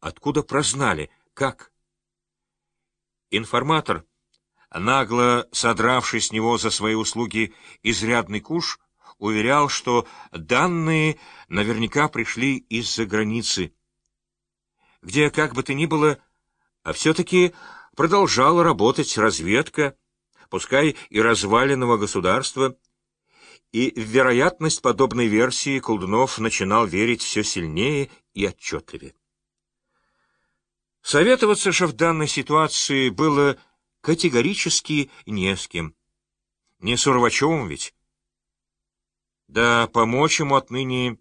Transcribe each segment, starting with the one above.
Откуда прознали? Как? Информатор, нагло содравший с него за свои услуги изрядный куш, уверял, что данные наверняка пришли из-за границы, где, как бы то ни было, а все-таки продолжала работать разведка, пускай и разваленного государства, и в вероятность подобной версии Колдунов начинал верить все сильнее и отчетливее. Советоваться же в данной ситуации было категорически не с кем. Не с Урвачевым ведь. Да помочь ему отныне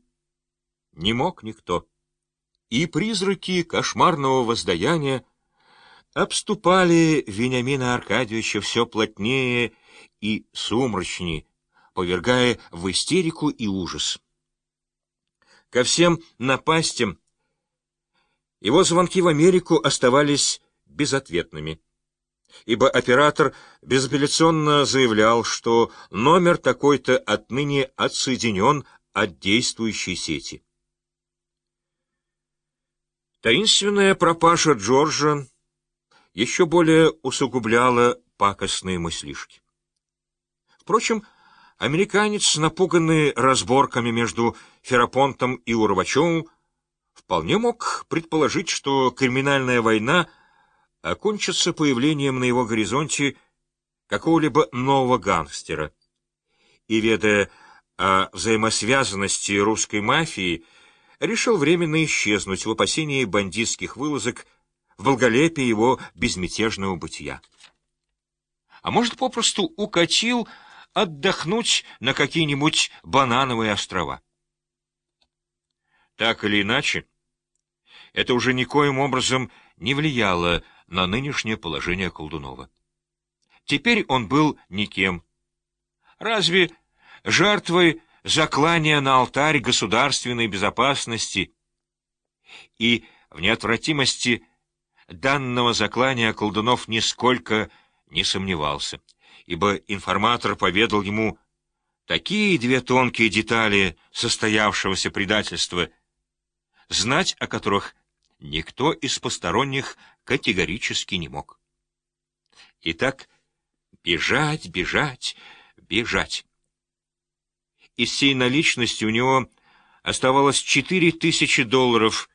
не мог никто. И призраки кошмарного воздаяния обступали Вениамина Аркадьевича все плотнее и сумрачнее, повергая в истерику и ужас. Ко всем напастям его звонки в Америку оставались безответными, ибо оператор безапелляционно заявлял, что номер такой-то отныне отсоединен от действующей сети. Таинственная пропажа Джорджа еще более усугубляла пакостные мыслишки. Впрочем, Американец, напуганный разборками между Ферапонтом и Урвачевым, вполне мог предположить, что криминальная война окончится появлением на его горизонте какого-либо нового гангстера. И, ведая о взаимосвязанности русской мафии, решил временно исчезнуть в опасении бандитских вылазок в долголепии его безмятежного бытия. А может, попросту укатил отдохнуть на какие-нибудь банановые острова. Так или иначе, это уже никоим образом не влияло на нынешнее положение Колдунова. Теперь он был никем. Разве жертвой заклания на алтарь государственной безопасности и в неотвратимости данного заклания Колдунов нисколько не сомневался ибо информатор поведал ему такие две тонкие детали состоявшегося предательства, знать о которых никто из посторонних категорически не мог. Итак, бежать, бежать, бежать. Из всей наличности у него оставалось четыре тысячи долларов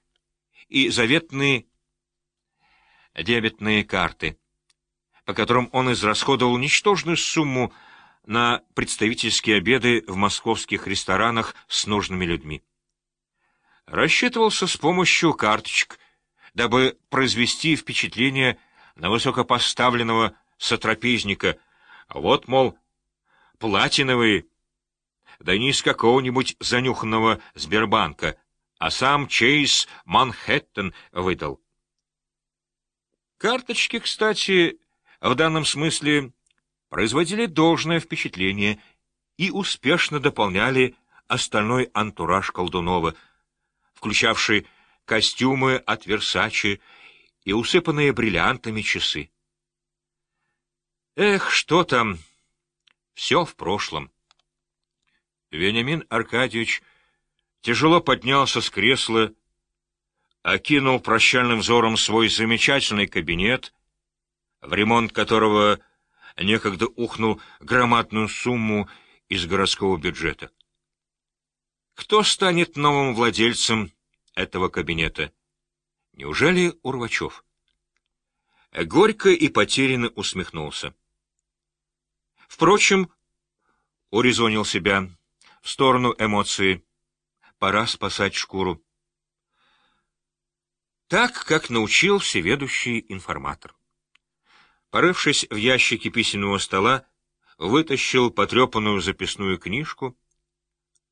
и заветные дебетные карты — по которым он израсходовал ничтожную сумму на представительские обеды в московских ресторанах с нужными людьми. Рассчитывался с помощью карточек, дабы произвести впечатление на высокопоставленного сотрапезника. Вот, мол, платиновые, да не из какого-нибудь занюханного Сбербанка, а сам Чейз Манхэттен выдал. Карточки, кстати, в данном смысле производили должное впечатление и успешно дополняли остальной антураж Колдунова, включавший костюмы от Версачи и усыпанные бриллиантами часы. Эх, что там, все в прошлом. Вениамин Аркадьевич тяжело поднялся с кресла, окинул прощальным взором свой замечательный кабинет — в ремонт которого некогда ухнул громадную сумму из городского бюджета. Кто станет новым владельцем этого кабинета? Неужели Урвачев? Горько и потерянно усмехнулся. Впрочем, урезонил себя в сторону эмоций. Пора спасать шкуру. Так, как научил всеведущий информатор. Порывшись в ящике письменного стола, вытащил потрепанную записную книжку,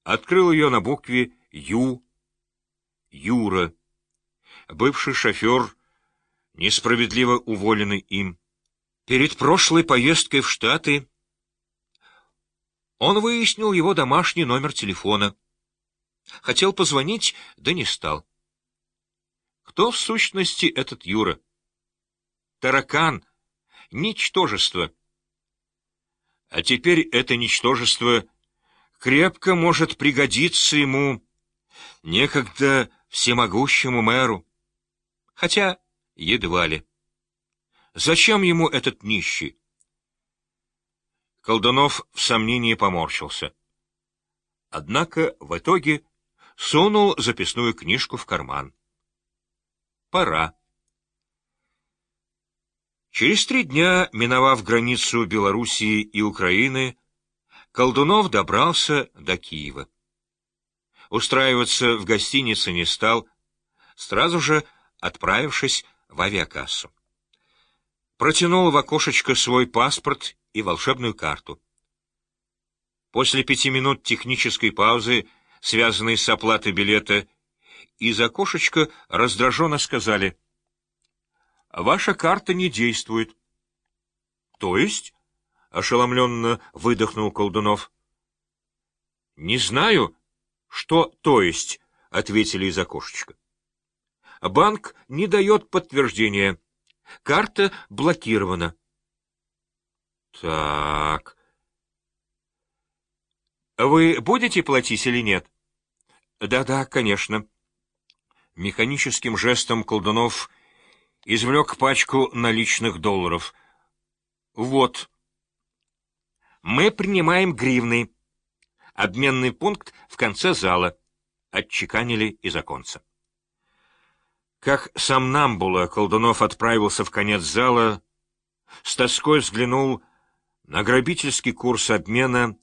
открыл ее на букве «Ю», «Юра», бывший шофер, несправедливо уволенный им. Перед прошлой поездкой в Штаты он выяснил его домашний номер телефона. Хотел позвонить, да не стал. Кто в сущности этот Юра? Таракан — ничтожество. А теперь это ничтожество крепко может пригодиться ему, некогда всемогущему мэру. Хотя едва ли. Зачем ему этот нищий? Колдунов в сомнении поморщился. Однако в итоге сунул записную книжку в карман. Пора. Через три дня, миновав границу Белоруссии и Украины, Колдунов добрался до Киева. Устраиваться в гостинице не стал, сразу же отправившись в авиакассу. Протянул в окошечко свой паспорт и волшебную карту. После пяти минут технической паузы, связанной с оплатой билета, из окошечка раздраженно сказали «Ваша карта не действует». «То есть?» — ошеломленно выдохнул Колдунов. «Не знаю, что «то есть», — ответили из окошечка. «Банк не дает подтверждения. Карта блокирована». «Так...» «Вы будете платить или нет?» «Да-да, конечно». Механическим жестом Колдунов извлек пачку наличных долларов. «Вот». Мы принимаем гривны. Обменный пункт в конце зала. Отчеканили из оконца. Как сам Намбула, Колдунов отправился в конец зала, с тоской взглянул на грабительский курс обмена,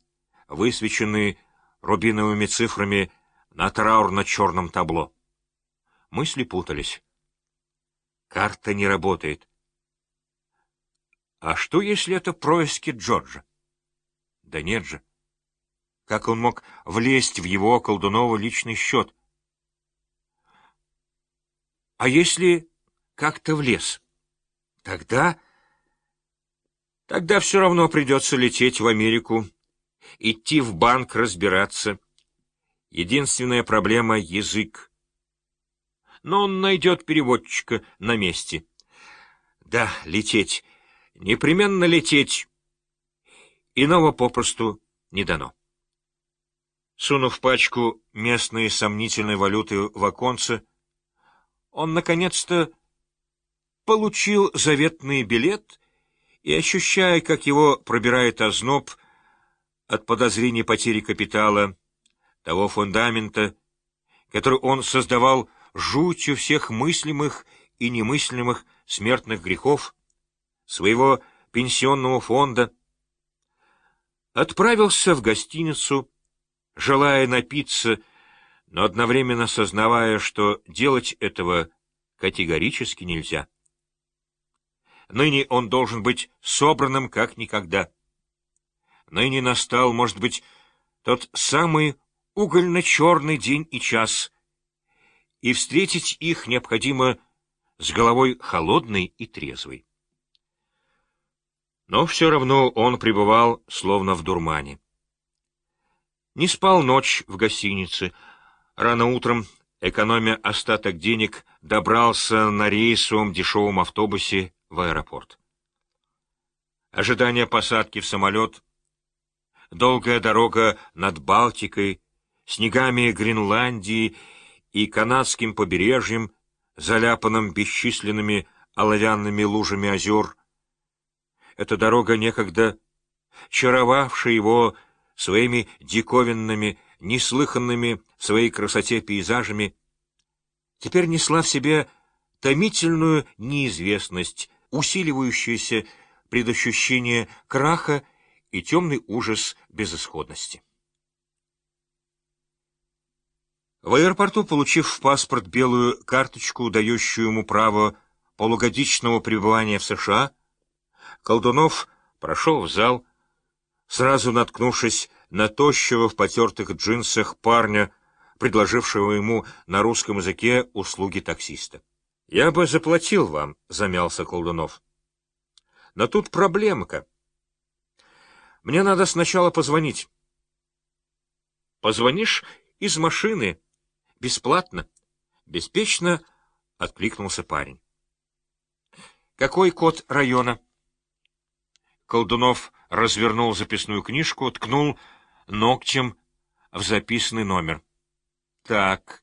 высвеченный рубиновыми цифрами на траурно-черном табло. Мысли путались. Карта не работает. А что, если это происки Джорджа? Да нет же. Как он мог влезть в его колдунова личный счет? А если как-то влез? Тогда... Тогда все равно придется лететь в Америку, идти в банк разбираться. Единственная проблема — язык. Но он найдет переводчика на месте. Да, лететь. Непременно лететь. Иного попросту не дано. Сунув пачку местной сомнительной валюты в оконце, он, наконец-то, получил заветный билет и, ощущая, как его пробирает озноб от подозрений потери капитала, того фундамента, который он создавал жутью всех мыслимых и немыслимых смертных грехов, своего пенсионного фонда, отправился в гостиницу, желая напиться, но одновременно сознавая, что делать этого категорически нельзя. Ныне он должен быть собранным как никогда. Ныне настал, может быть, тот самый угольно-черный день и час, и встретить их необходимо с головой холодной и трезвой. Но все равно он пребывал словно в дурмане. Не спал ночь в гостинице. Рано утром, экономя остаток денег, добрался на рейсовом дешевом автобусе в аэропорт. Ожидание посадки в самолет, долгая дорога над Балтикой, снегами Гренландии и канадским побережьем, заляпанным бесчисленными оловянными лужами озер, эта дорога, некогда чаровавшая его своими диковинными, неслыханными в своей красоте пейзажами, теперь несла в себе томительную неизвестность, усиливающуюся предощущение краха и темный ужас безысходности. В аэропорту, получив в паспорт белую карточку, дающую ему право полугодичного пребывания в США, Колдунов прошел в зал, сразу наткнувшись на тощего в потертых джинсах парня, предложившего ему на русском языке услуги таксиста. — Я бы заплатил вам, — замялся Колдунов. — Но тут проблемка. Мне надо сначала позвонить. — Позвонишь из машины. Бесплатно. Беспечно откликнулся парень. — Какой код района? — Колдунов развернул записную книжку, ткнул ногтем в записанный номер. Так,